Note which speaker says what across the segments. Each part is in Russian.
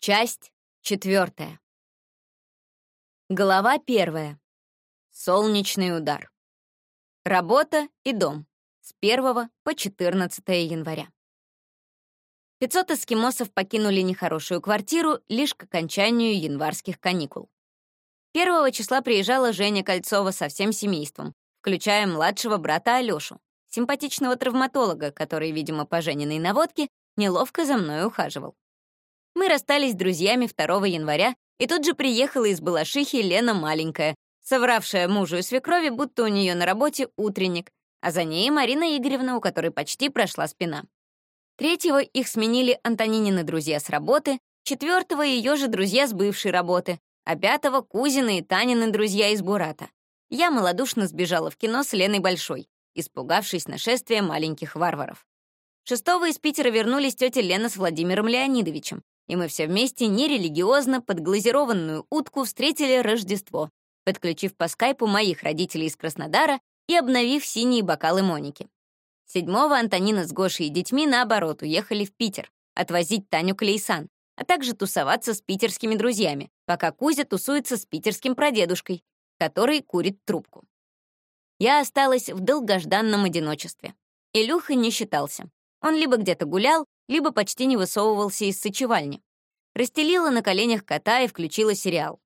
Speaker 1: Часть четвертая. Глава первая. Солнечный удар. Работа и дом. С 1 по 14 января. 500 эскимосов покинули нехорошую квартиру лишь к окончанию январских каникул. Первого числа приезжала Женя Кольцова со всем семейством, включая младшего брата Алёшу, симпатичного травматолога, который, видимо, по Жениной наводке, неловко за мной ухаживал. Мы расстались с друзьями 2 января, и тут же приехала из Балашихи Лена маленькая, совравшая мужу и свекрови, будто у нее на работе утренник, а за ней Марина Игоревна, у которой почти прошла спина. Третьего их сменили Антонинины друзья с работы, четвертого — ее же друзья с бывшей работы, а пятого — Кузины и Танины друзья из Бурата. Я малодушно сбежала в кино с Леной Большой, испугавшись нашествия маленьких варваров. Шестого из Питера вернулись тетя Лена с Владимиром Леонидовичем, и мы все вместе нерелигиозно под глазированную утку встретили Рождество, подключив по скайпу моих родителей из Краснодара и обновив синие бокалы Моники. Седьмого Антонина с Гошей и детьми, наоборот, уехали в Питер, отвозить Таню Клейсан, а также тусоваться с питерскими друзьями, пока Кузя тусуется с питерским прадедушкой, который курит трубку. Я осталась в долгожданном одиночестве. Илюха не считался. Он либо где-то гулял, либо почти не высовывался из сочевальни. Расстелила на коленях кота и включила сериал.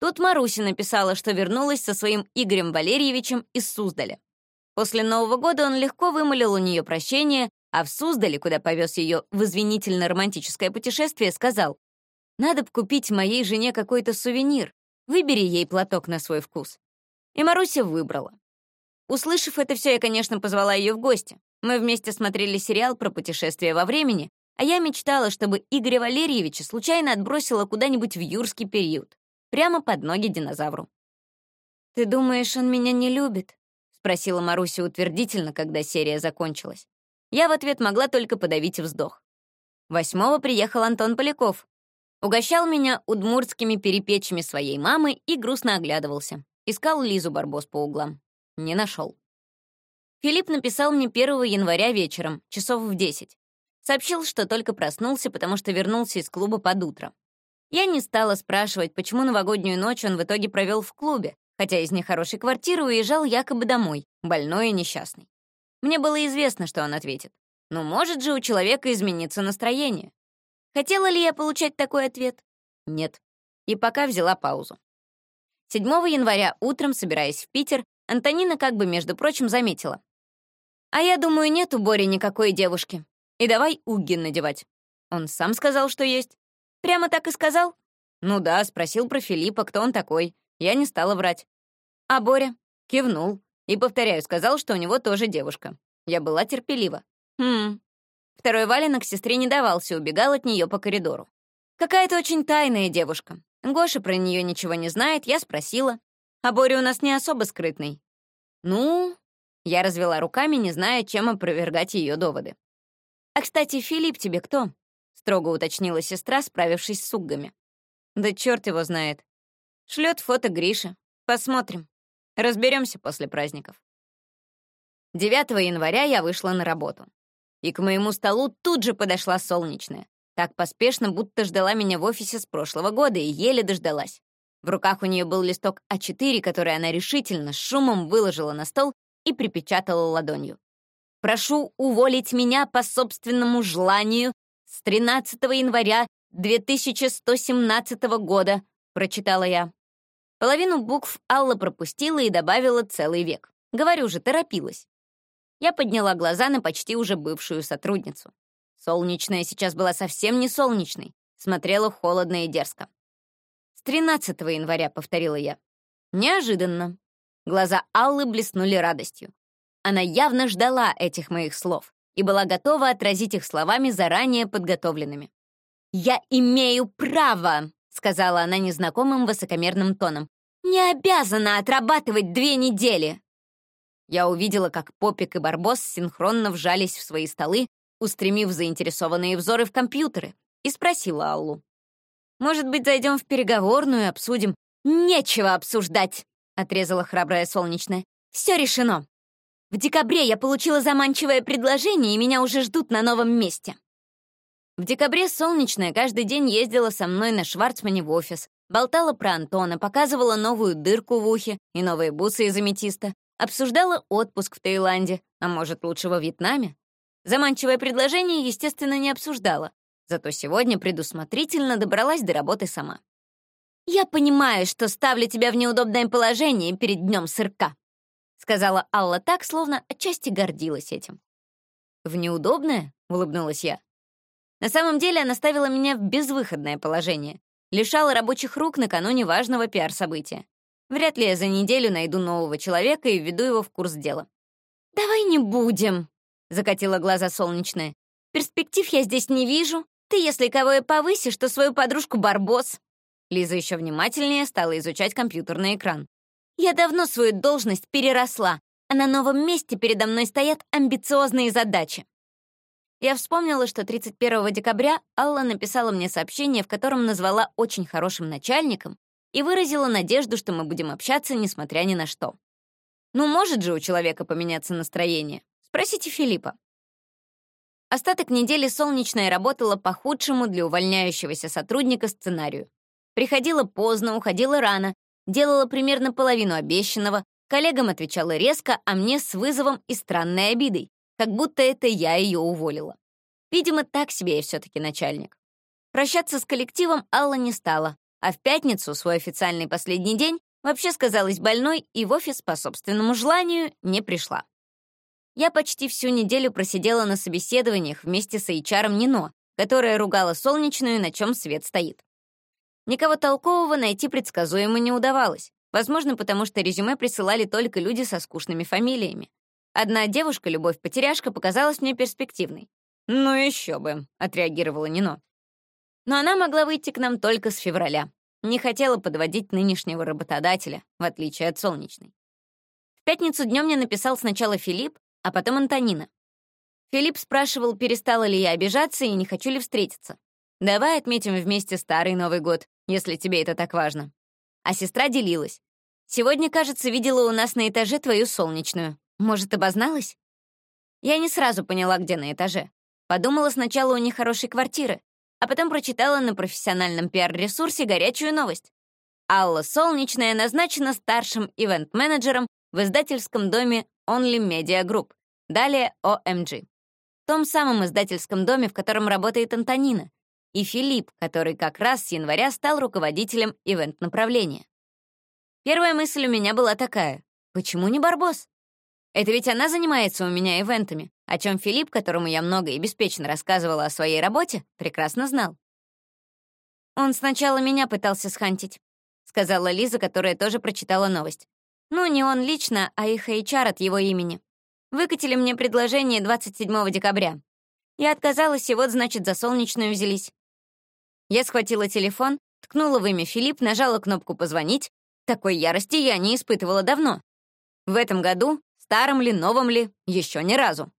Speaker 1: Тут Маруся написала, что вернулась со своим Игорем Валерьевичем из Суздаля. После Нового года он легко вымолил у нее прощение, а в Суздале, куда повез ее в извинительно-романтическое путешествие, сказал, «Надо б купить моей жене какой-то сувенир. Выбери ей платок на свой вкус». И Маруся выбрала. Услышав это все, я, конечно, позвала ее в гости. Мы вместе смотрели сериал про путешествие во времени, а я мечтала, чтобы Игоря Валерьевича случайно отбросило куда-нибудь в юрский период, прямо под ноги динозавру. «Ты думаешь, он меня не любит?» — спросила Маруся утвердительно, когда серия закончилась. Я в ответ могла только подавить вздох. Восьмого приехал Антон Поляков. Угощал меня удмуртскими перепечами своей мамы и грустно оглядывался. Искал Лизу Барбос по углам. Не нашел. Филипп написал мне 1 января вечером, часов в 10. Сообщил, что только проснулся, потому что вернулся из клуба под утро. Я не стала спрашивать, почему новогоднюю ночь он в итоге провел в клубе, хотя из нехорошей квартиры уезжал якобы домой, больной и несчастный. Мне было известно, что он ответит. Но может же у человека измениться настроение. Хотела ли я получать такой ответ? Нет. И пока взяла паузу. 7 января утром, собираясь в Питер, Антонина как бы, между прочим, заметила. А я думаю, нет у Бори никакой девушки. И давай Угги надевать. Он сам сказал, что есть. Прямо так и сказал? Ну да, спросил про Филиппа, кто он такой. Я не стала врать. А Боря? Кивнул. И, повторяю, сказал, что у него тоже девушка. Я была терпелива. Хм. Второй валенок сестре не давался, убегал от нее по коридору. Какая-то очень тайная девушка. Гоша про нее ничего не знает, я спросила. А Боря у нас не особо скрытный. Ну, я развела руками, не зная, чем опровергать ее доводы. «А, кстати, Филипп тебе кто?» — строго уточнила сестра, справившись с суггами. «Да черт его знает. Шлет фото Гриша. Посмотрим. Разберемся после праздников». 9 января я вышла на работу. И к моему столу тут же подошла солнечная. Так поспешно, будто ждала меня в офисе с прошлого года и еле дождалась. В руках у нее был листок А4, который она решительно, с шумом выложила на стол и припечатала ладонью. «Прошу уволить меня по собственному желанию с 13 января 2117 года», — прочитала я. Половину букв Алла пропустила и добавила целый век. Говорю же, торопилась. Я подняла глаза на почти уже бывшую сотрудницу. Солнечная сейчас была совсем не солнечной, смотрела холодно и дерзко. «С 13 января», — повторила я. Неожиданно. Глаза Аллы блеснули радостью. Она явно ждала этих моих слов и была готова отразить их словами, заранее подготовленными. «Я имею право», — сказала она незнакомым высокомерным тоном, «не обязана отрабатывать две недели». Я увидела, как Попик и Барбос синхронно вжались в свои столы, устремив заинтересованные взоры в компьютеры, и спросила Аллу. «Может быть, зайдем в переговорную и обсудим?» «Нечего обсуждать!» отрезала храбрая солнечная. «Все решено. В декабре я получила заманчивое предложение, и меня уже ждут на новом месте». В декабре Солнечная каждый день ездила со мной на Шварцмане в офис, болтала про Антона, показывала новую дырку в ухе и новые бусы из аметиста, обсуждала отпуск в Таиланде, а может, лучше во Вьетнаме. Заманчивое предложение, естественно, не обсуждала, зато сегодня предусмотрительно добралась до работы сама. «Я понимаю, что ставлю тебя в неудобное положение перед днем сырка», сказала Алла так, словно отчасти гордилась этим. «В неудобное?» — улыбнулась я. На самом деле она ставила меня в безвыходное положение, лишала рабочих рук накануне важного пиар-события. Вряд ли я за неделю найду нового человека и введу его в курс дела. «Давай не будем», — закатила глаза солнечная. «Перспектив я здесь не вижу. Ты, если кого и повысишь, то свою подружку Барбос. Лиза еще внимательнее стала изучать компьютерный экран. «Я давно свою должность переросла, а на новом месте передо мной стоят амбициозные задачи». Я вспомнила, что 31 декабря Алла написала мне сообщение, в котором назвала очень хорошим начальником и выразила надежду, что мы будем общаться, несмотря ни на что. Ну, может же у человека поменяться настроение? Спросите Филиппа. Остаток недели солнечная работала по худшему для увольняющегося сотрудника сценарию. Приходила поздно, уходила рано, делала примерно половину обещанного, коллегам отвечала резко, а мне с вызовом и странной обидой, как будто это я ее уволила. Видимо, так себе я все-таки начальник. Прощаться с коллективом Алла не стала, а в пятницу, свой официальный последний день, вообще сказалась больной и в офис по собственному желанию не пришла. Я почти всю неделю просидела на собеседованиях вместе с HR Нино, которая ругала солнечную, на чем свет стоит. Никого толкового найти предсказуемо не удавалось. Возможно, потому что резюме присылали только люди со скучными фамилиями. Одна девушка, Любовь-потеряшка, показалась мне перспективной. «Ну еще бы», — отреагировала Нино. Но она могла выйти к нам только с февраля. Не хотела подводить нынешнего работодателя, в отличие от солнечной. В пятницу днем мне написал сначала Филипп, а потом Антонина. Филипп спрашивал, перестала ли я обижаться и не хочу ли встретиться. Давай отметим вместе старый Новый год если тебе это так важно. А сестра делилась. Сегодня, кажется, видела у нас на этаже твою солнечную. Может, обозналась? Я не сразу поняла, где на этаже. Подумала сначала у них хорошей квартиры, а потом прочитала на профессиональном пиар-ресурсе горячую новость. Алла Солнечная назначена старшим ивент-менеджером в издательском доме Only Media Group, далее OMG. В том самом издательском доме, в котором работает Антонина, и Филипп, который как раз с января стал руководителем ивент-направления. Первая мысль у меня была такая — почему не Барбос? Это ведь она занимается у меня ивентами, о чем Филипп, которому я много и беспечно рассказывала о своей работе, прекрасно знал. «Он сначала меня пытался схантить», — сказала Лиза, которая тоже прочитала новость. «Ну, не он лично, а их HR от его имени. Выкатили мне предложение 27 декабря. Я отказалась, и вот, значит, за солнечную взялись. Я схватила телефон, ткнула в имя Филипп, нажала кнопку «Позвонить». Такой ярости я не испытывала давно. В этом году, старым ли, новым ли, еще ни разу.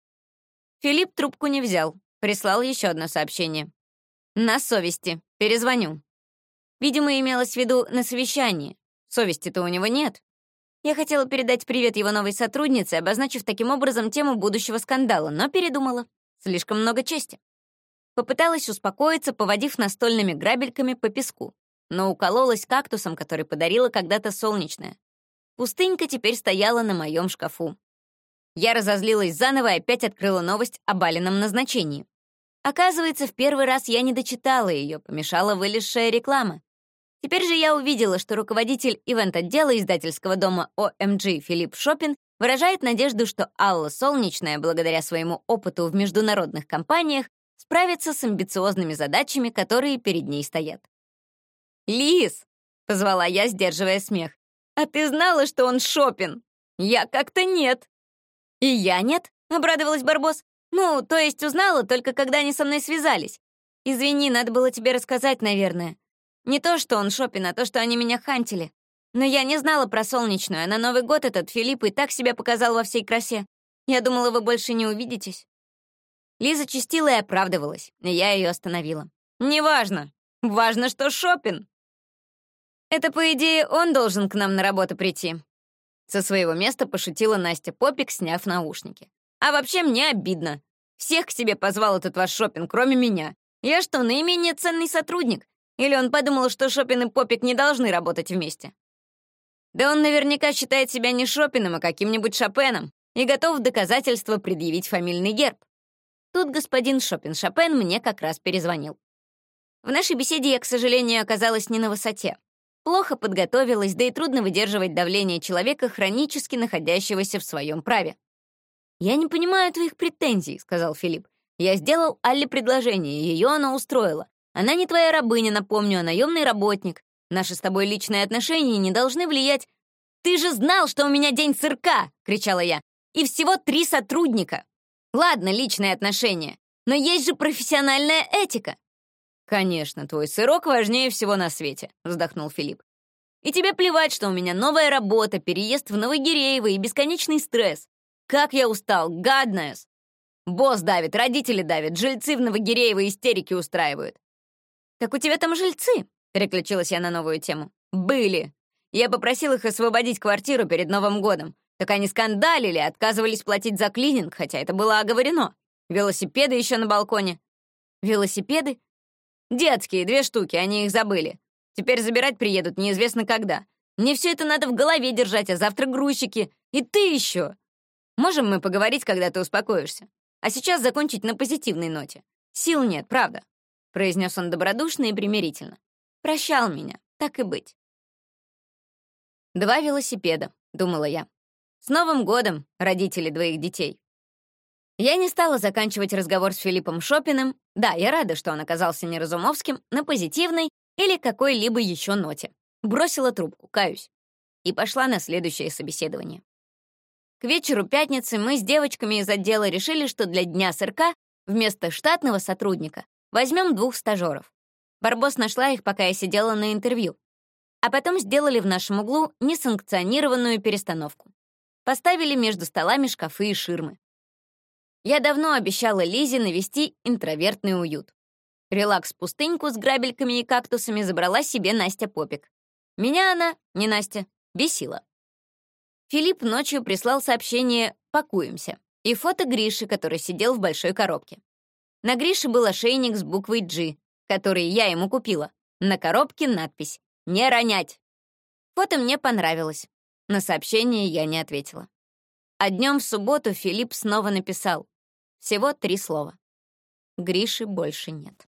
Speaker 1: Филипп трубку не взял, прислал еще одно сообщение. «На совести. Перезвоню». Видимо, имелось в виду на совещании. Совести-то у него нет. Я хотела передать привет его новой сотруднице, обозначив таким образом тему будущего скандала, но передумала. Слишком много чести. Попыталась успокоиться, поводив настольными грабельками по песку, но укололась кактусом, который подарила когда-то солнечная. Пустынька теперь стояла на моем шкафу. Я разозлилась заново и опять открыла новость о балином назначении. Оказывается, в первый раз я не дочитала ее, помешала вылезшая реклама. Теперь же я увидела, что руководитель ивент-отдела издательского дома OMG Филипп Шопин выражает надежду, что Алла Солнечная, благодаря своему опыту в международных компаниях, справиться с амбициозными задачами, которые перед ней стоят. «Лиз!» — позвала я, сдерживая смех. «А ты знала, что он Шопин? Я как-то нет». «И я нет?» — обрадовалась Барбос. «Ну, то есть узнала, только когда они со мной связались. Извини, надо было тебе рассказать, наверное. Не то, что он Шопин, а то, что они меня хантили. Но я не знала про солнечную, а на Новый год этот Филипп и так себя показал во всей красе. Я думала, вы больше не увидитесь». Лиза чистила и оправдывалась, и я ее остановила. «Неважно. Важно, что Шопин. Это, по идее, он должен к нам на работу прийти». Со своего места пошутила Настя Попик, сняв наушники. «А вообще мне обидно. Всех к себе позвал этот ваш Шопин, кроме меня. Я что, наименее ценный сотрудник? Или он подумал, что Шопин и Попик не должны работать вместе? Да он наверняка считает себя не Шопиным, а каким-нибудь Шопеном и готов в доказательство предъявить фамильный герб. Тут господин Шопин-Шопен мне как раз перезвонил. В нашей беседе я, к сожалению, оказалась не на высоте. Плохо подготовилась, да и трудно выдерживать давление человека, хронически находящегося в своем праве. «Я не понимаю твоих претензий», — сказал Филипп. «Я сделал Алле предложение, ее она устроила. Она не твоя рабыня, напомню, а наемный работник. Наши с тобой личные отношения не должны влиять...» «Ты же знал, что у меня день сырка!» — кричала я. «И всего три сотрудника!» «Ладно, личные отношения, но есть же профессиональная этика!» «Конечно, твой сырок важнее всего на свете», — вздохнул Филипп. «И тебе плевать, что у меня новая работа, переезд в Новогиреево и бесконечный стресс. Как я устал, гаднес! Босс давит, родители давят, жильцы в Новогиреево истерики устраивают». «Так у тебя там жильцы?» — переключилась я на новую тему. «Были. Я попросил их освободить квартиру перед Новым годом. Так они скандалили, отказывались платить за клининг, хотя это было оговорено. Велосипеды еще на балконе». «Велосипеды? Детские, две штуки, они их забыли. Теперь забирать приедут неизвестно когда. Мне все это надо в голове держать, а завтра грузчики. И ты еще. Можем мы поговорить, когда ты успокоишься? А сейчас закончить на позитивной ноте. Сил нет, правда?» Произнес он добродушно и примирительно. «Прощал меня, так и быть». «Два велосипеда», — думала я. «С Новым годом, родители двоих детей». Я не стала заканчивать разговор с Филиппом Шопиным. Да, я рада, что он оказался не Разумовским, на позитивной или какой-либо еще ноте. Бросила трубку, каюсь. И пошла на следующее собеседование. К вечеру пятницы мы с девочками из отдела решили, что для дня сырка вместо штатного сотрудника возьмем двух стажеров. Барбос нашла их, пока я сидела на интервью. А потом сделали в нашем углу несанкционированную перестановку. Поставили между столами шкафы и ширмы. Я давно обещала Лизе навести интровертный уют. Релакс-пустыньку с грабельками и кактусами забрала себе Настя Попик. Меня она, не Настя, бесила. Филипп ночью прислал сообщение «Пакуемся» и фото Гриши, который сидел в большой коробке. На Грише был ошейник с буквой G, который я ему купила. На коробке надпись «Не ронять». Фото мне понравилось. На сообщение я не ответила. А днем в субботу Филипп снова написал. Всего три слова. Гриши больше нет.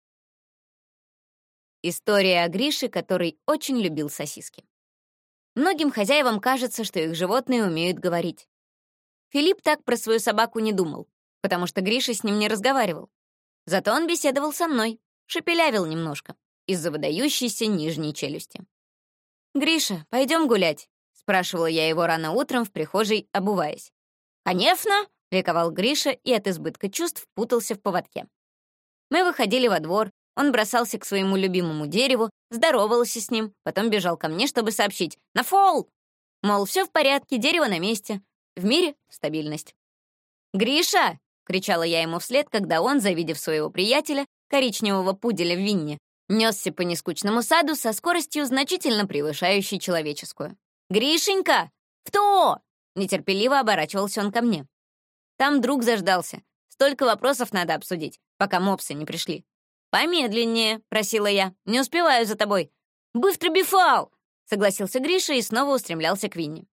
Speaker 1: История о Грише, который очень любил сосиски. Многим хозяевам кажется, что их животные умеют говорить. Филипп так про свою собаку не думал, потому что Гриша с ним не разговаривал. Зато он беседовал со мной, шепелявил немножко, из-за выдающейся нижней челюсти. «Гриша, пойдем гулять?» — спрашивала я его рано утром в прихожей, обуваясь. «Конечно!» — ликовал Гриша и от избытка чувств путался в поводке. Мы выходили во двор, он бросался к своему любимому дереву, здоровался с ним, потом бежал ко мне, чтобы сообщить «На фол!» Мол, все в порядке, дерево на месте. В мире стабильность. «Гриша!» — кричала я ему вслед, когда он, завидев своего приятеля, коричневого пуделя в Винне, несся по нескучному саду со скоростью, значительно превышающей человеческую. «Гришенька! Кто?» Нетерпеливо оборачивался он ко мне. Там друг заждался. Столько вопросов надо обсудить, пока мопсы не пришли. «Помедленнее», — просила я. «Не успеваю за тобой». «Быстро бифал!» — согласился Гриша и снова устремлялся к Винни.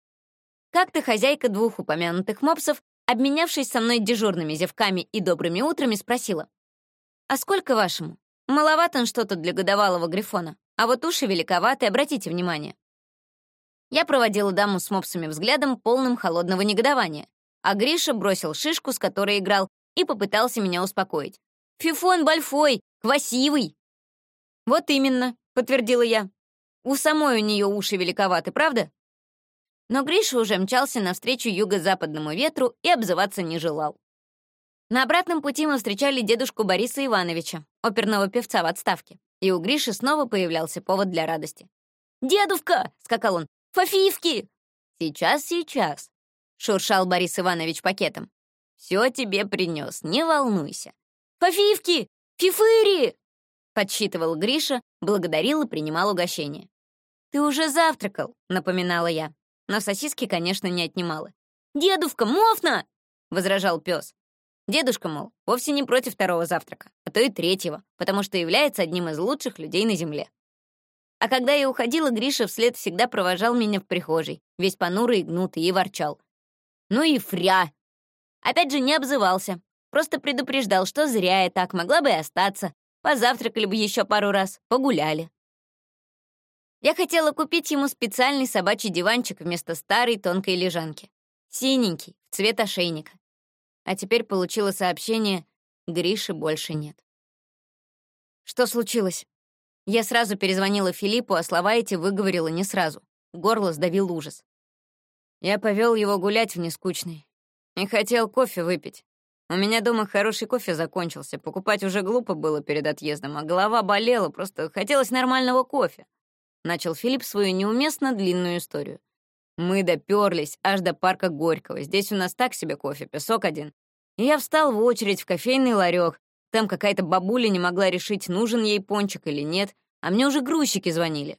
Speaker 1: Как-то хозяйка двух упомянутых мопсов, обменявшись со мной дежурными зевками и добрыми утрами, спросила. «А сколько вашему? Маловат он что-то для годовалого грифона, а вот уши великоваты, обратите внимание». Я проводила даму с мопсами взглядом, полным холодного негодования, а Гриша бросил шишку, с которой играл, и попытался меня успокоить. «Фифон большой, красивый!» «Вот именно», — подтвердила я. «У самой у нее уши великоваты, правда?» Но Гриша уже мчался навстречу юго-западному ветру и обзываться не желал. На обратном пути мы встречали дедушку Бориса Ивановича, оперного певца в отставке, и у Гриши снова появлялся повод для радости. «Дедушка!» — скакал он. Фафивки!» «Сейчас, сейчас!» — шуршал Борис Иванович пакетом. «Все тебе принес, не волнуйся». «Фафивки! Фифыри!» — подсчитывал Гриша, благодарил и принимал угощение. «Ты уже завтракал», — напоминала я, но сосиски, конечно, не отнимала. «Дедушка, мофна!» — возражал пес. Дедушка, мол, вовсе не против второго завтрака, а то и третьего, потому что является одним из лучших людей на земле. А когда я уходила, Гриша вслед всегда провожал меня в прихожей, весь понурый и гнутый, и ворчал. «Ну и фря!» Опять же, не обзывался, просто предупреждал, что зря я так, могла бы и остаться. Позавтракали бы еще пару раз, погуляли. Я хотела купить ему специальный собачий диванчик вместо старой тонкой лежанки. Синенький, в цвет ошейника. А теперь получила сообщение «Гриши больше нет». Что случилось? Я сразу перезвонила Филиппу, а слова эти выговорила не сразу. Горло сдавил ужас. Я повел его гулять в нескучный. И хотел кофе выпить. У меня дома хороший кофе закончился. Покупать уже глупо было перед отъездом, а голова болела, просто хотелось нормального кофе. Начал Филипп свою неуместно длинную историю. Мы доперлись аж до парка Горького. Здесь у нас так себе кофе, песок один. И я встал в очередь в кофейный ларек. Там какая-то бабуля не могла решить, нужен ей пончик или нет, а мне уже грузчики звонили.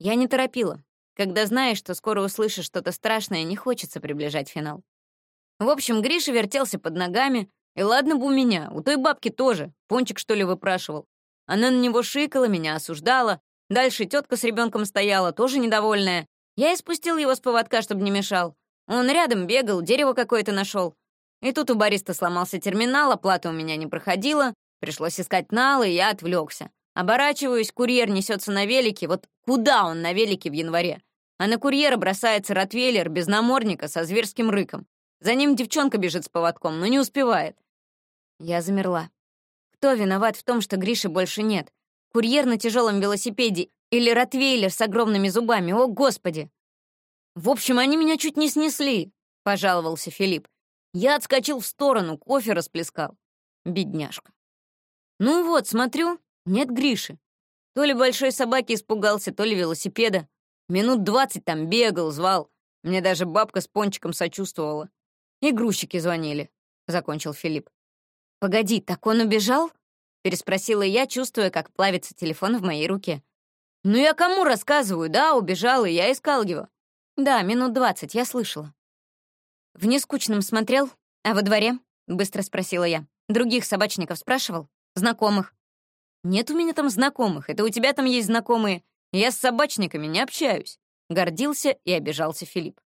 Speaker 1: Я не торопила. Когда знаешь, что скоро услышишь что-то страшное, не хочется приближать финал. В общем, Гриша вертелся под ногами, и ладно бы у меня, у той бабки тоже, пончик, что ли, выпрашивал. Она на него шикала, меня осуждала, Дальше тетка с ребенком стояла, тоже недовольная. Я и спустил его с поводка, чтобы не мешал. Он рядом бегал, дерево какое-то нашел. И тут у бариста сломался терминал, оплата у меня не проходила. Пришлось искать нал, и я отвлекся. Оборачиваюсь, курьер несется на велике. Вот куда он на велике в январе? А на курьера бросается ротвейлер без намордника со зверским рыком. За ним девчонка бежит с поводком, но не успевает. Я замерла. Кто виноват в том, что Гриши больше нет? Курьер на тяжелом велосипеде или ротвейлер с огромными зубами, о господи! В общем, они меня чуть не снесли, пожаловался Филипп. Я отскочил в сторону, кофе расплескал. Бедняжка. Ну вот, смотрю, нет Гриши. То ли большой собаки испугался, то ли велосипеда. Минут двадцать там бегал, звал. Мне даже бабка с пончиком сочувствовала. И грузчики звонили, — закончил Филипп. «Погоди, так он убежал?» Переспросила я, чувствуя, как плавится телефон в моей руке. «Ну я кому рассказываю? Да, убежал, и я искал его». «Да, минут двадцать, я слышала». «В нескучном смотрел? А во дворе?» — быстро спросила я. «Других собачников спрашивал? Знакомых?» «Нет у меня там знакомых, это у тебя там есть знакомые. Я с собачниками не общаюсь», — гордился и обижался Филипп.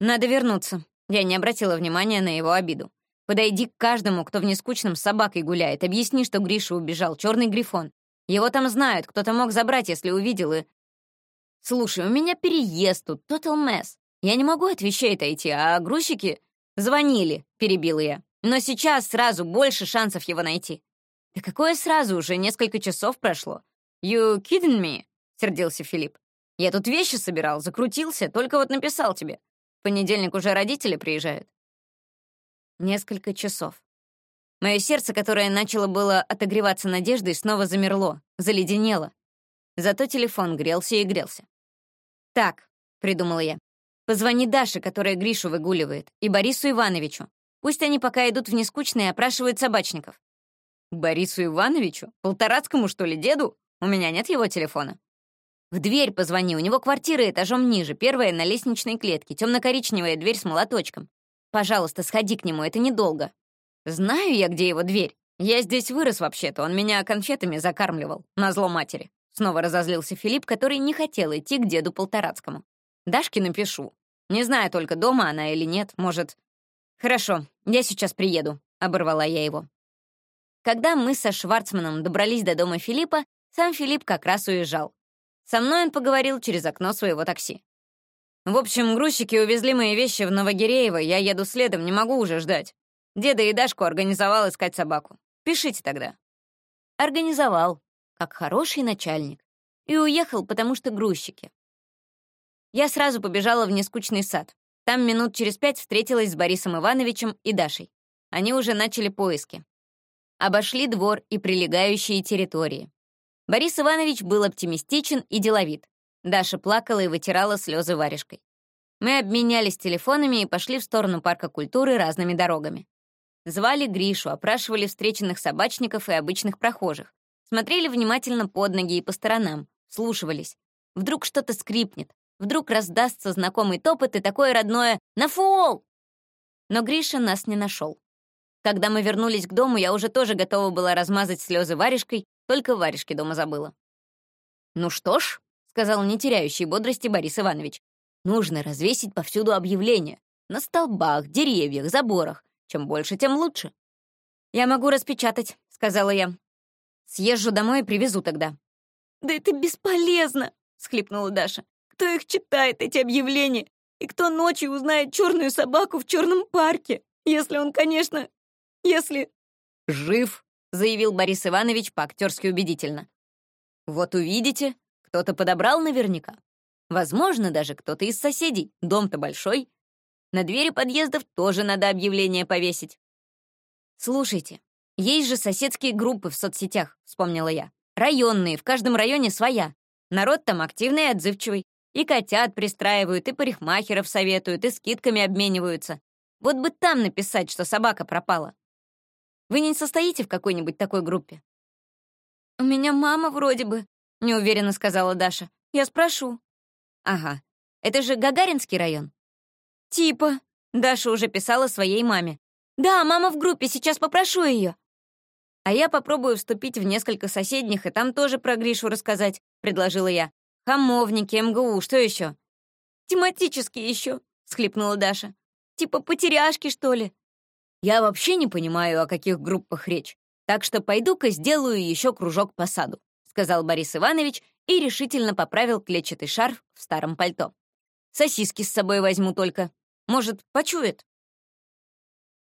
Speaker 1: «Надо вернуться». Я не обратила внимания на его обиду. Подойди к каждому, кто в нескучном с собакой гуляет. Объясни, что Гриша убежал. Черный грифон. Его там знают, кто-то мог забрать, если увидел и... Слушай, у меня переезд тут, total mess. Я не могу от вещей отойти, а грузчики звонили, перебила я. Но сейчас сразу больше шансов его найти. Да какое сразу, уже несколько часов прошло. You kidding me? Сердился Филипп. Я тут вещи собирал, закрутился, только вот написал тебе. В понедельник уже родители приезжают. Несколько часов. Мое сердце, которое начало было отогреваться надеждой, снова замерло, заледенело. Зато телефон грелся и грелся. «Так», — придумала я, — «позвони Даше, которая Гришу выгуливает, и Борису Ивановичу. Пусть они пока идут в нескучные и опрашивают собачников». «Борису Ивановичу? Полторацкому, что ли, деду? У меня нет его телефона». «В дверь позвони, у него квартира этажом ниже, первая на лестничной клетке, темно-коричневая дверь с молоточком. Пожалуйста, сходи к нему, это недолго. Знаю я, где его дверь. Я здесь вырос вообще-то, он меня конфетами закармливал, назло матери. Снова разозлился Филипп, который не хотел идти к деду Полторацкому. Дашке напишу. Не знаю только, дома она или нет, может... Хорошо, я сейчас приеду, оборвала я его. Когда мы со Шварцманом добрались до дома Филиппа, сам Филипп как раз уезжал. Со мной он поговорил через окно своего такси. В общем, грузчики увезли мои вещи в Новогиреево, я еду следом, не могу уже ждать. Деда и Дашку организовал искать собаку. Пишите тогда. Организовал, как хороший начальник. И уехал, потому что грузчики. Я сразу побежала в нескучный сад. Там минут через пять встретилась с Борисом Ивановичем и Дашей. Они уже начали поиски. Обошли двор и прилегающие территории. Борис Иванович был оптимистичен и деловит. Даша плакала и вытирала слезы варежкой. Мы обменялись телефонами и пошли в сторону парка культуры разными дорогами. Звали Гришу, опрашивали встреченных собачников и обычных прохожих. Смотрели внимательно под ноги и по сторонам, слушивались. Вдруг что-то скрипнет, вдруг раздастся знакомый топот и такое родное «На фол!». Но Гриша нас не нашел. Когда мы вернулись к дому, я уже тоже готова была размазать слезы варежкой, только варежки дома забыла. «Ну что ж», — сказал не теряющий бодрости Борис Иванович, «нужно развесить повсюду объявления. На столбах, деревьях, заборах. Чем больше, тем лучше». «Я могу распечатать», — сказала я. «Съезжу домой и привезу тогда». «Да это бесполезно», — схлипнула Даша. «Кто их читает, эти объявления? И кто ночью узнает черную собаку в черном парке? Если он, конечно... Если...»
Speaker 2: «Жив», — заявил Борис Иванович по-актерски убедительно. «Вот увидите, кто-то подобрал наверняка. Возможно, даже кто-то из соседей. Дом-то большой. На двери подъездов тоже надо объявление повесить».
Speaker 1: «Слушайте, есть же соседские группы в соцсетях», — вспомнила я. «Районные, в каждом районе своя. Народ там активный и отзывчивый. И котят пристраивают, и парикмахеров советуют, и скидками обмениваются. Вот бы там написать, что собака пропала. Вы не состоите в какой-нибудь такой группе?» «У меня мама вроде бы», — неуверенно сказала Даша. «Я спрошу». «Ага. Это же Гагаринский район?» «Типа». Даша уже писала своей маме. «Да, мама в группе, сейчас попрошу ее». «А я попробую вступить в несколько соседних и там тоже про Гришу рассказать», — предложила я. «Хамовники, МГУ, что еще?» «Тематические еще», — схлипнула Даша. «Типа потеряшки, что ли?»
Speaker 2: «Я вообще не понимаю, о каких группах речь, так что пойду-ка сделаю еще кружок по саду», — сказал Борис Иванович и решительно поправил клетчатый шарф в старом пальто. «Сосиски с собой возьму только. Может, почует?»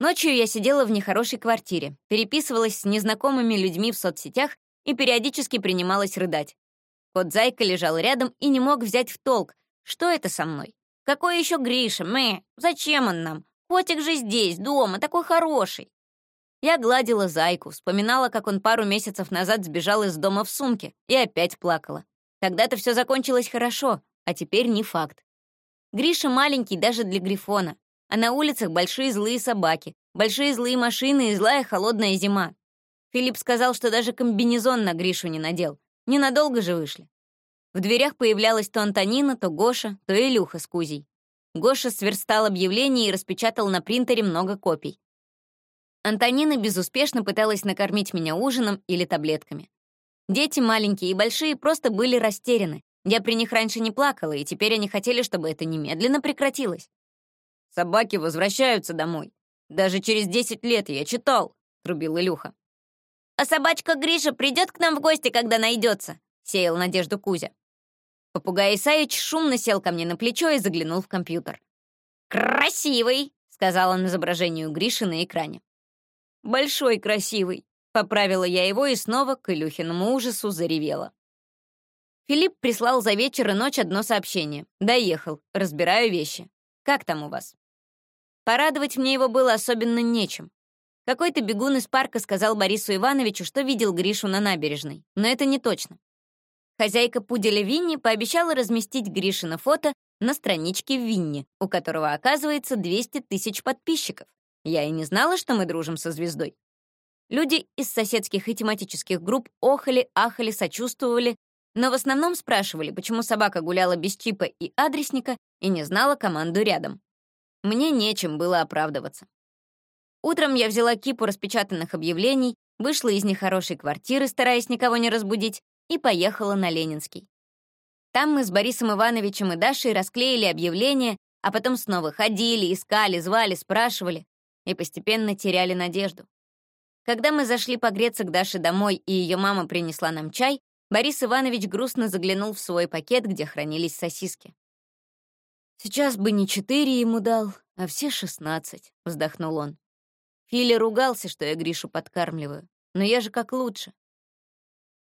Speaker 2: Ночью я сидела в нехорошей квартире, переписывалась с незнакомыми людьми в соцсетях и периодически принималась рыдать. Кот Зайка лежал рядом и не мог взять в толк, что это со мной. Какой еще Гриша? Мэ, зачем он нам? Котик же здесь, дома, такой хороший. Я гладила Зайку, вспоминала, как он пару месяцев назад сбежал из дома в сумке, и опять плакала. Тогда-то все закончилось хорошо, а теперь не факт. Гриша маленький даже для Грифона, а на улицах большие злые собаки, большие злые машины и злая холодная зима. Филипп сказал, что даже комбинезон на Гришу не надел, Ненадолго же вышли. В дверях появлялась то Антонина, то Гоша, то Илюха с Кузей. Гоша сверстал объявление и распечатал на принтере много копий. Антонина безуспешно пыталась накормить меня ужином или таблетками. Дети маленькие и большие просто были растеряны. Я при них раньше не плакала, и теперь они хотели, чтобы это немедленно прекратилось. «Собаки возвращаются домой. Даже через 10 лет я читал», — трубил Илюха.
Speaker 1: «А собачка Гриша придет к нам в гости, когда найдется», — сеял надежду Кузя. Попугай Исаич шумно сел ко мне на плечо и заглянул в компьютер. «Красивый!» — сказала на изображению Гриши на экране. «Большой красивый!» — поправила я его и снова к Илюхиному ужасу заревела. Филипп прислал за вечер и ночь одно сообщение. «Доехал. Разбираю вещи. Как там у вас?» Порадовать мне его было особенно нечем. Какой-то бегун из парка сказал Борису Ивановичу, что видел Гришу на набережной, но это не точно. Хозяйка пуделя Винни пообещала разместить Гришина фото на страничке Винни, у которого, оказывается, 200 тысяч подписчиков. Я и не знала, что мы дружим со звездой. Люди из соседских и тематических групп охали, ахали, сочувствовали, но в основном спрашивали, почему собака гуляла без чипа и адресника и не знала команду рядом. Мне нечем было оправдываться. Утром я взяла кипу распечатанных объявлений, вышла из нехорошей квартиры, стараясь никого не разбудить, и поехала на Ленинский. Там мы с Борисом Ивановичем и Дашей расклеили объявления, а потом снова ходили, искали, звали, спрашивали и постепенно теряли надежду. Когда мы зашли погреться к Даше домой, и ее мама принесла нам чай, Борис Иванович грустно заглянул в свой пакет, где хранились сосиски. «Сейчас бы не четыре ему дал, а все шестнадцать», — вздохнул он. Филя ругался, что я Гришу подкармливаю, но я же как лучше.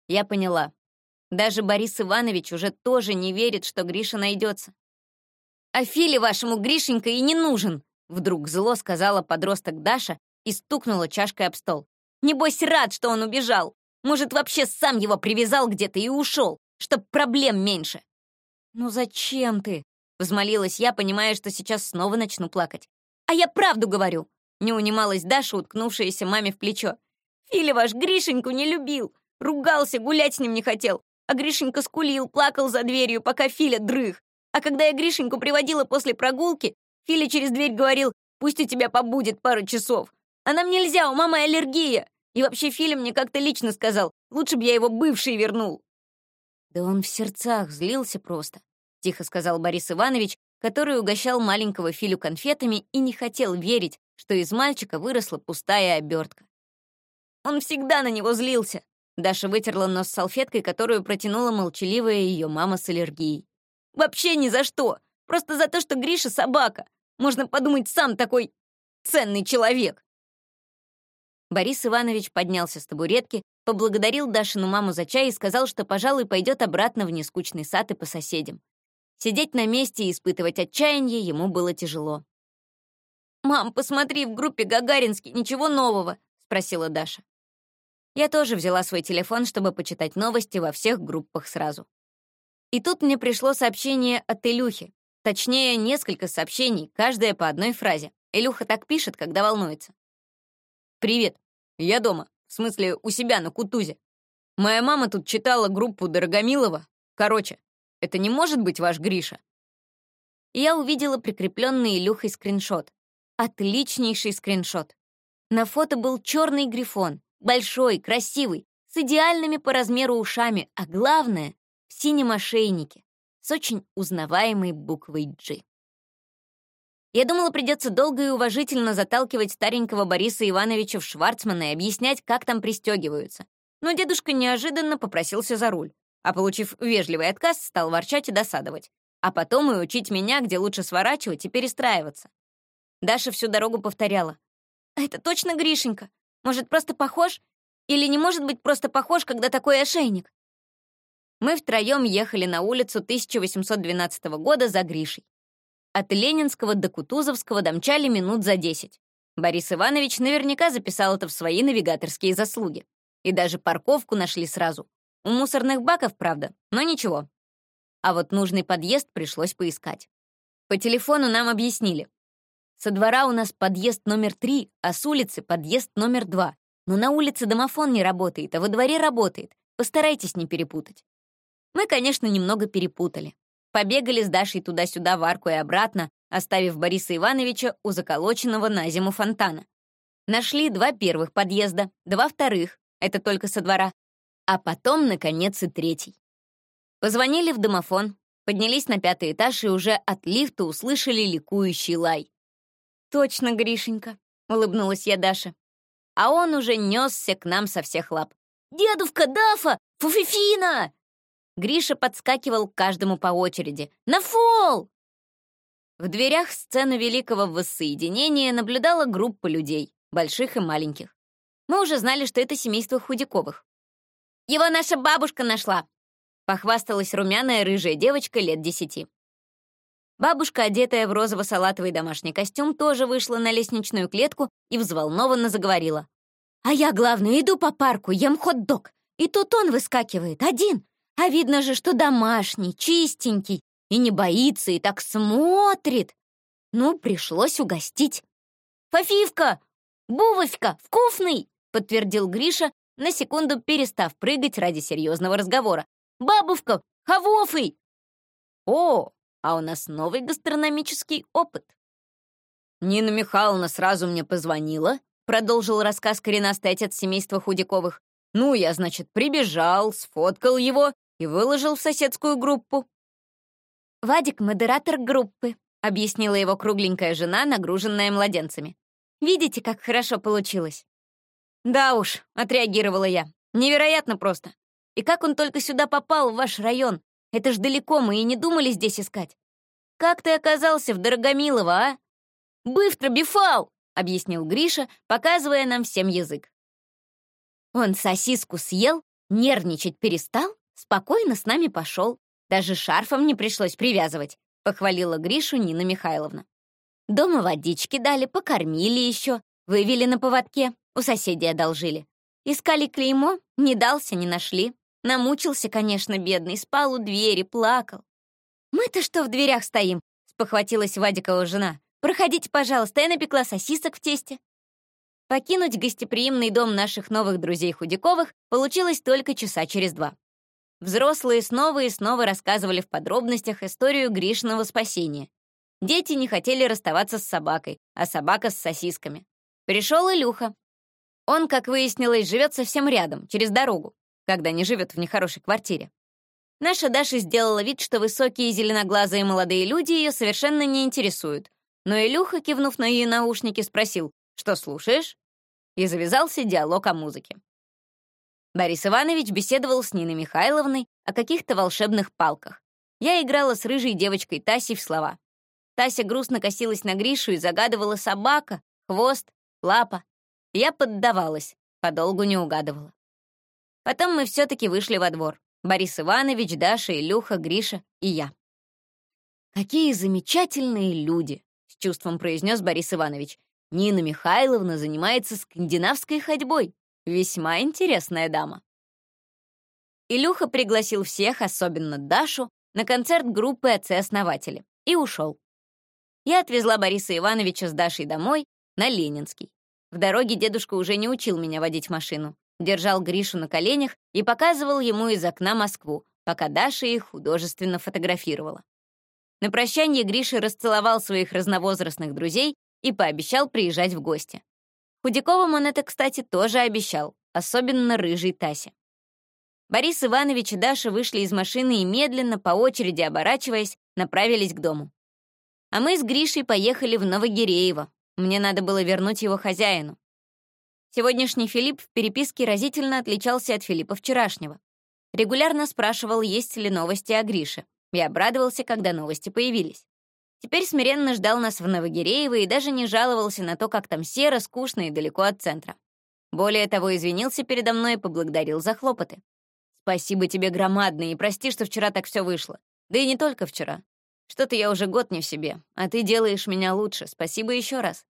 Speaker 1: Я поняла. Даже Борис Иванович уже тоже не верит, что Гриша найдется. «А Филе вашему Гришенька и не нужен!» Вдруг зло сказала подросток Даша и стукнула чашкой об стол. «Небось рад, что он убежал. Может, вообще сам его привязал где-то и ушел, чтоб проблем меньше». «Ну зачем ты?» — взмолилась я, понимая, что сейчас снова начну плакать. «А я правду говорю. Не унималась Даша, уткнувшаяся маме в плечо. «Филя ваш Гришеньку не любил. Ругался, гулять с ним не хотел. А Гришенька скулил, плакал за дверью, пока Филя дрых. А когда я Гришеньку приводила после прогулки, Филя через дверь говорил, пусть у тебя побудет пару часов.
Speaker 2: А нам нельзя, у мамы аллергия. И вообще Филя мне как-то лично сказал, лучше бы я его бывший вернул».
Speaker 1: «Да он в сердцах злился просто», — тихо сказал Борис Иванович, который угощал маленького Филю конфетами и не хотел верить, что из мальчика выросла пустая обертка.
Speaker 2: Он всегда на него злился. Даша вытерла нос салфеткой, которую протянула молчаливая ее мама с аллергией. «Вообще ни за что! Просто за то, что Гриша собака! Можно подумать, сам такой ценный человек!»
Speaker 1: Борис Иванович поднялся с табуретки, поблагодарил Дашину маму за чай и сказал, что, пожалуй, пойдет обратно в нескучный сад и по соседям. Сидеть на месте и испытывать отчаяние ему было тяжело.
Speaker 2: «Мам, посмотри, в группе Гагаринский ничего нового», — спросила Даша.
Speaker 1: Я тоже взяла свой телефон, чтобы почитать новости во всех группах сразу. И тут мне пришло сообщение от Илюхи. Точнее, несколько сообщений, каждое по одной фразе. Илюха так пишет, когда волнуется.
Speaker 2: «Привет. Я дома. В смысле, у себя на Кутузе. Моя мама тут читала группу Дорогомилова. Короче, это не может быть ваш Гриша?»
Speaker 1: я увидела прикрепленный Илюхой скриншот. Отличнейший скриншот. На фото был черный грифон, большой, красивый, с идеальными по размеру ушами, а главное — в синем ошейнике, с очень узнаваемой буквой «G». Я думала, придется долго и уважительно заталкивать старенького Бориса Ивановича в Шварцмана и объяснять, как там пристегиваются. Но дедушка неожиданно попросился за руль, а, получив вежливый отказ, стал ворчать и досадовать. А потом и учить меня, где лучше сворачивать и перестраиваться. Даша всю дорогу повторяла. «А это точно Гришенька? Может, просто похож? Или не может быть просто похож, когда такой ошейник?» Мы втроем ехали на улицу 1812 года за Гришей. От Ленинского до Кутузовского домчали минут за 10. Борис Иванович наверняка записал это в свои навигаторские заслуги. И даже парковку нашли сразу. У мусорных баков, правда, но ничего. А вот нужный подъезд пришлось поискать. По телефону нам объяснили. Со двора у нас подъезд номер три, а с улицы подъезд номер два. Но на улице домофон не работает, а во дворе работает. Постарайтесь не перепутать. Мы, конечно, немного перепутали. Побегали с Дашей туда-сюда в арку и обратно, оставив Бориса Ивановича у заколоченного на зиму фонтана. Нашли два первых подъезда, два вторых, это только со двора, а потом, наконец, и третий. Позвонили в домофон, поднялись на пятый этаж и уже от лифта услышали ликующий лай. «Точно, Гришенька», — улыбнулась я Даше. А он уже несся к нам со всех лап. «Дедушка, Дафа! Фуфифина!» Гриша подскакивал к каждому по очереди. «На фол!» В дверях сцены великого воссоединения наблюдала группа людей, больших и маленьких. Мы уже знали, что это семейство Худяковых. «Его наша бабушка нашла!» — похвасталась румяная рыжая девочка лет десяти. Бабушка, одетая в розово-салатовый домашний костюм, тоже вышла на лестничную клетку и взволнованно заговорила. «А я, главное, иду по парку, ем хот-дог. И тут он выскакивает, один. А видно же, что домашний, чистенький, и не боится, и так смотрит. Ну, пришлось угостить. «Фафивка! Бувовка! Вкусный!» — подтвердил Гриша, на секунду перестав прыгать ради серьезного разговора. «Бабушка! Хавофый!» «О, а у нас новый гастрономический опыт. Нина Михайловна сразу мне позвонила, продолжил рассказ коренастый отец семейства Худяковых. Ну, я, значит, прибежал, сфоткал его и выложил в соседскую группу. «Вадик — модератор группы», — объяснила его кругленькая жена, нагруженная младенцами. «Видите, как хорошо получилось?» «Да уж», — отреагировала я. «Невероятно просто. И как он только сюда попал, в ваш район? Это ж далеко, мы и не думали здесь искать. Как ты оказался в Дорогомилово, а? Быстро бифал, объяснил Гриша, показывая нам всем язык. Он сосиску съел, нервничать перестал, спокойно с нами пошел. Даже шарфом не пришлось привязывать, похвалила Гришу Нина Михайловна. Дома водички дали, покормили еще, вывели на поводке, у соседей одолжили. Искали клеймо, не дался, не нашли. Намучился, конечно, бедный, спал у двери, плакал. «Мы-то что в дверях стоим?» — спохватилась Вадикова жена. «Проходите, пожалуйста, я напекла сосисок в тесте». Покинуть гостеприимный дом наших новых друзей Худяковых получилось только часа через два. Взрослые снова и снова рассказывали в подробностях историю Гришного спасения. Дети не хотели расставаться с собакой, а собака с сосисками. Пришел Илюха. Он, как выяснилось, живет совсем рядом, через дорогу, когда не живет в нехорошей квартире. Наша Даша сделала вид, что высокие зеленоглазые молодые люди ее совершенно не интересуют. Но Илюха, кивнув на ее наушники, спросил, что слушаешь? И завязался диалог о музыке. Борис Иванович беседовал с Ниной Михайловной о каких-то волшебных палках. Я играла с рыжей девочкой Тасей в слова. Тася грустно косилась на Гришу и загадывала собака, хвост, лапа. Я поддавалась, подолгу не угадывала. Потом мы все-таки вышли во двор. Борис Иванович, Даша, Илюха, Гриша и я. «Какие замечательные люди!» — с чувством произнес Борис Иванович. «Нина Михайловна занимается скандинавской ходьбой. Весьма интересная дама». Илюха пригласил всех, особенно Дашу, на концерт группы «Отцы-основатели» и ушел. Я отвезла Бориса Ивановича с Дашей домой на Ленинский. В дороге дедушка уже не учил меня водить машину держал Гришу на коленях и показывал ему из окна Москву, пока Даша их художественно фотографировала. На прощание Гриша расцеловал своих разновозрастных друзей и пообещал приезжать в гости. Худяковым он это, кстати, тоже обещал, особенно рыжий Тасе. Борис Иванович и Даша вышли из машины и медленно, по очереди оборачиваясь, направились к дому. А мы с Гришей поехали в Новогиреево. Мне надо было вернуть его хозяину. Сегодняшний Филипп в переписке разительно отличался от Филиппа вчерашнего. Регулярно спрашивал, есть ли новости о Грише. Я обрадовался, когда новости появились. Теперь смиренно ждал нас в Новогиреево и даже не жаловался на то, как там серо, скучно и далеко от центра. Более того, извинился передо мной и поблагодарил за хлопоты. «Спасибо тебе громадное, и прости, что вчера так все вышло. Да и не только вчера. Что-то я уже год не в себе, а ты делаешь меня лучше. Спасибо еще раз.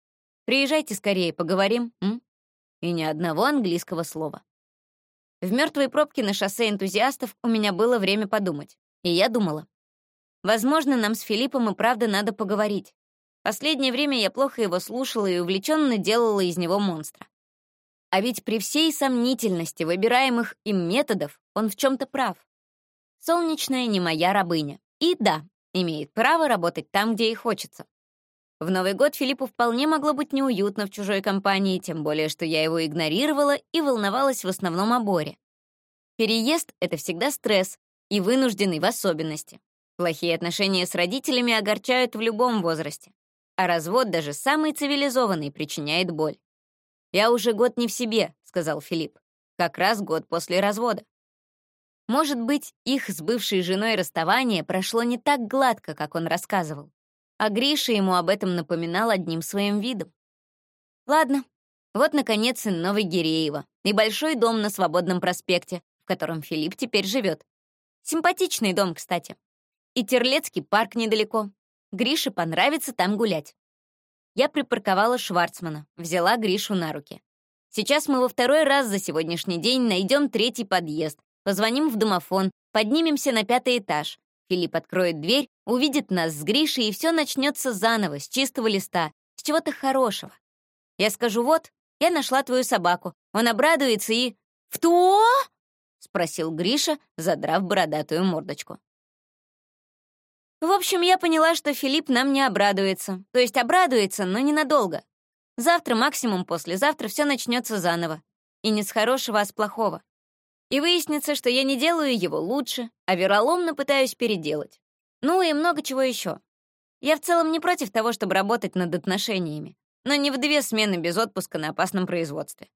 Speaker 1: Приезжайте скорее, поговорим, м?» И ни одного английского слова. В мертвой пробке на шоссе энтузиастов у меня было время подумать, и я думала. Возможно, нам с Филиппом и правда надо поговорить. Последнее время я плохо его слушала и увлеченно делала из него монстра. А ведь при всей сомнительности выбираемых им методов он в чем-то прав. Солнечная не моя рабыня. И да, имеет право работать там, где ей хочется. В Новый год Филиппу вполне могло быть неуютно в чужой компании, тем более, что я его игнорировала и волновалась в основном о Боре. Переезд — это всегда стресс, и вынужденный в особенности. Плохие отношения с родителями огорчают в любом возрасте, а развод, даже самый цивилизованный, причиняет боль. «Я уже год не в себе», — сказал Филипп. «Как раз год после развода». Может быть, их с бывшей женой расставание прошло не так гладко, как он рассказывал а Гриша ему об этом напоминал одним своим видом. Ладно, вот, наконец, и Новый Гиреево, и большой дом на Свободном проспекте, в котором Филипп теперь живет. Симпатичный дом, кстати. И Терлецкий парк недалеко. Грише понравится там гулять. Я припарковала Шварцмана, взяла Гришу на руки. Сейчас мы во второй раз за сегодняшний день найдем третий подъезд, позвоним в домофон, поднимемся на пятый этаж, Филипп откроет дверь, увидит нас с Гришей, и все начнется заново, с чистого листа, с чего-то хорошего. Я скажу, вот, я нашла твою собаку. Он обрадуется и... «Что?» — спросил Гриша, задрав бородатую мордочку. В общем, я поняла, что Филипп нам не обрадуется. То есть обрадуется, но ненадолго. Завтра, максимум послезавтра, все начнется заново. И не с хорошего, а с плохого и выяснится, что я не делаю его лучше, а вероломно пытаюсь переделать. Ну и много чего еще. Я в целом не против того, чтобы работать над отношениями, но не в две смены без отпуска на опасном производстве.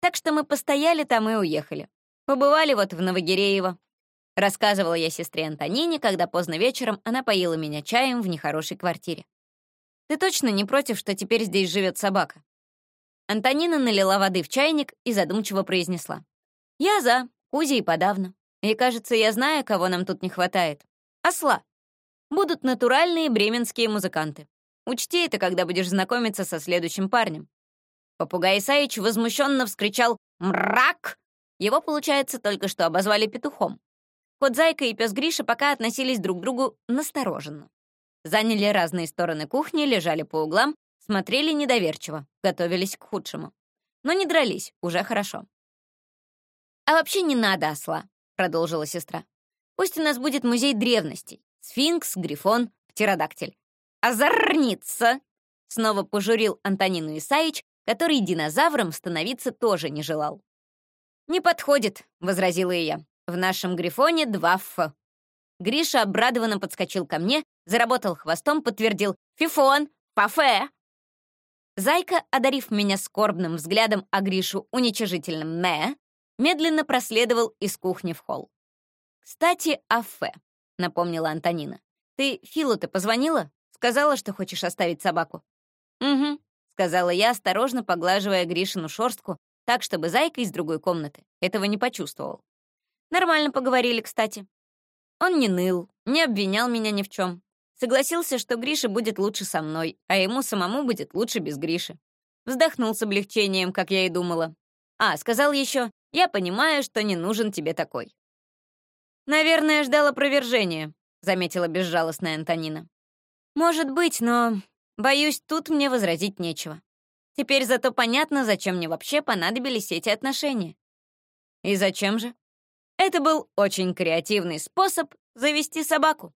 Speaker 1: Так что мы постояли там и уехали. Побывали вот в Новогиреево. Рассказывала я сестре Антонине, когда поздно вечером она поила меня чаем в нехорошей квартире. «Ты точно не против, что теперь здесь живет собака?» Антонина налила воды в чайник и задумчиво произнесла. «Я за, Кузи и подавно. И, кажется, я знаю, кого нам тут не хватает. Осла. Будут натуральные бременские музыканты. Учти это, когда будешь знакомиться со следующим парнем». Попугай Исаич возмущенно вскричал «Мрак!». Его, получается, только что обозвали петухом. Кот Зайка и пес Гриша пока относились друг к другу настороженно. Заняли разные стороны кухни, лежали по углам, смотрели недоверчиво, готовились к худшему. Но не дрались, уже хорошо. «А вообще не надо осла», — продолжила сестра. «Пусть у нас будет музей древностей. Сфинкс, грифон, птеродактиль. А зарница!» Снова пожурил Антонину Исаич, который динозавром становиться тоже не желал. «Не подходит», — возразила я. «В нашем грифоне два «ф». Гриша обрадованно подскочил ко мне, заработал хвостом, подтвердил «Фифон! Пафе!» Зайка, одарив меня скорбным взглядом, а Гришу уничижительным «не», медленно проследовал из кухни в холл. «Кстати, о Фе», — напомнила Антонина. «Ты Филу-то позвонила? Сказала, что хочешь оставить собаку?» «Угу», — сказала я, осторожно поглаживая Гришину шорстку, так, чтобы Зайка из другой комнаты этого не почувствовал. Нормально поговорили, кстати. Он не ныл, не обвинял меня ни в чем. Согласился, что Гриша будет лучше со мной, а ему самому будет лучше без Гриши. Вздохнул с облегчением, как я и думала. А, сказал еще, я понимаю, что не нужен тебе такой. «Наверное, ждал опровержения», — заметила безжалостная Антонина. «Может быть, но, боюсь, тут мне возразить нечего. Теперь зато понятно, зачем мне вообще понадобились эти отношения». «И зачем же?» Это был очень креативный способ завести собаку.